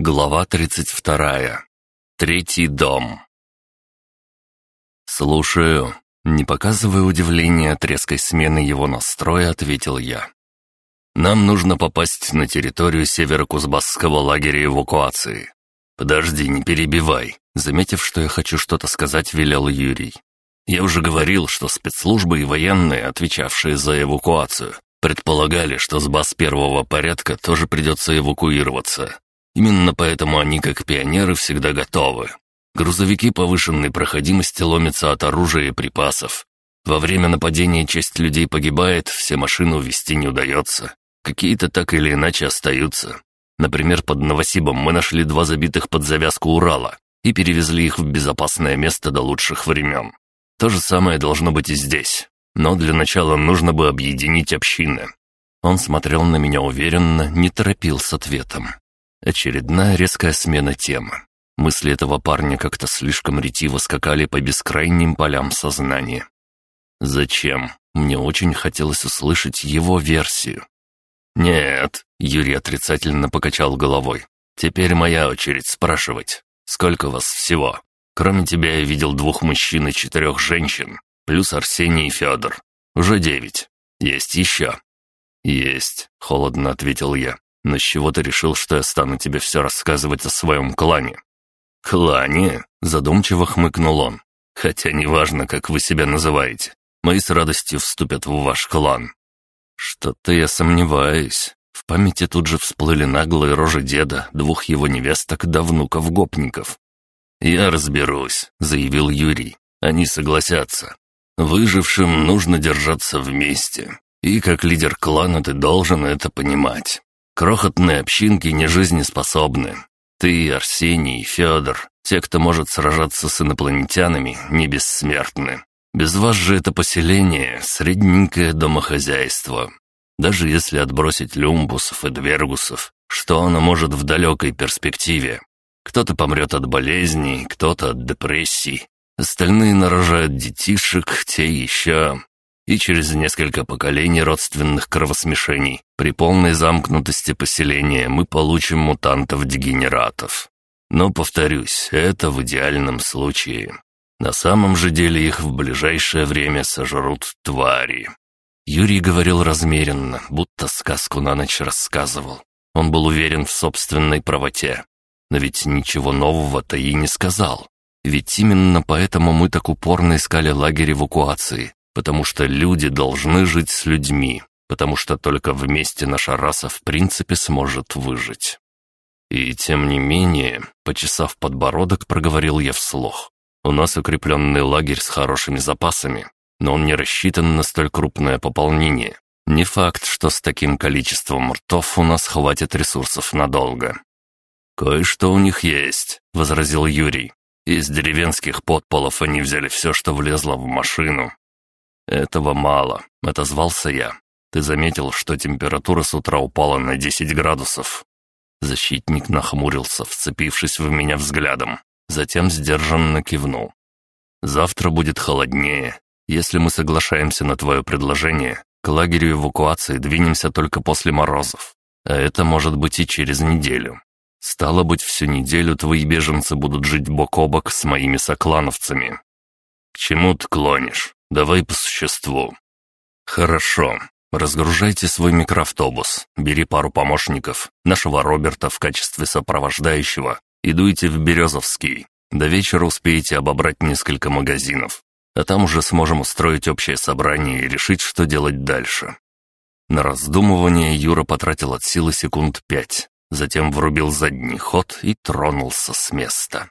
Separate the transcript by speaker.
Speaker 1: Глава 32. Третий дом. «Слушаю». Не показывая удивления от резкой смены его настроя, ответил я. «Нам нужно попасть на территорию северо-кузбасского лагеря эвакуации». «Подожди, не перебивай», — заметив, что я хочу что-то сказать, велел Юрий. «Я уже говорил, что спецслужбы и военные, отвечавшие за эвакуацию, предполагали, что с баз первого порядка тоже придется эвакуироваться, Именно поэтому они, как пионеры, всегда готовы. Грузовики повышенной проходимости ломятся от оружия и припасов. Во время нападения часть людей погибает, все машины увезти не удается. Какие-то так или иначе остаются. Например, под Новосибом мы нашли два забитых под завязку Урала и перевезли их в безопасное место до лучших времен. То же самое должно быть и здесь. Но для начала нужно бы объединить общины. Он смотрел на меня уверенно, не торопил с ответом. Очередная резкая смена темы. Мысли этого парня как-то слишком ретиво скакали по бескрайним полям сознания. «Зачем?» Мне очень хотелось услышать его версию. «Нет», — Юрий отрицательно покачал головой. «Теперь моя очередь спрашивать. Сколько вас всего? Кроме тебя я видел двух мужчин и четырех женщин, плюс Арсений и Федор. Уже девять. Есть еще?» «Есть», — холодно ответил я. Но с чего ты решил, что я стану тебе все рассказывать о своем клане?» «Клане?» — задумчиво хмыкнул он. «Хотя неважно, как вы себя называете. Мои с радостью вступят в ваш клан». «Что-то я сомневаюсь». В памяти тут же всплыли наглые рожи деда, двух его невесток да внуков-гопников. «Я разберусь», — заявил Юрий. «Они согласятся. Выжившим нужно держаться вместе. И как лидер клана ты должен это понимать. Крохотные общинки не жизнеспособны. Ты, Арсений, Федор, те, кто может сражаться с инопланетянами, не бессмертны. Без вас же это поселение — средненькое домохозяйство. Даже если отбросить люмбусов и двергусов, что оно может в далекой перспективе? Кто-то помрет от болезней, кто-то от депрессий. Остальные нарожают детишек, те еще и через несколько поколений родственных кровосмешений при полной замкнутости поселения мы получим мутантов-дегенератов. Но, повторюсь, это в идеальном случае. На самом же деле их в ближайшее время сожрут твари. Юрий говорил размеренно, будто сказку на ночь рассказывал. Он был уверен в собственной правоте. Но ведь ничего нового-то и не сказал. Ведь именно поэтому мы так упорно искали лагерь эвакуации, потому что люди должны жить с людьми, потому что только вместе наша раса в принципе сможет выжить. И тем не менее, почесав подбородок, проговорил я вслух. У нас укрепленный лагерь с хорошими запасами, но он не рассчитан на столь крупное пополнение. Не факт, что с таким количеством ртов у нас хватит ресурсов надолго. «Кое-что у них есть», — возразил Юрий. «Из деревенских подполов они взяли все, что влезло в машину, «Этого мало», — отозвался я. «Ты заметил, что температура с утра упала на 10 градусов?» Защитник нахмурился, вцепившись в меня взглядом. Затем сдержанно кивнул. «Завтра будет холоднее. Если мы соглашаемся на твое предложение, к лагерю эвакуации двинемся только после морозов. А это может быть и через неделю. Стало быть, всю неделю твои беженцы будут жить бок о бок с моими соклановцами». «К чему ты клонишь?» Давай по существу». «Хорошо. Разгружайте свой микроавтобус, бери пару помощников, нашего Роберта в качестве сопровождающего и дуйте в Березовский. До вечера успеете обобрать несколько магазинов, а там уже сможем устроить общее собрание и решить, что делать дальше». На раздумывание Юра потратил от силы секунд пять, затем врубил задний ход и тронулся с места.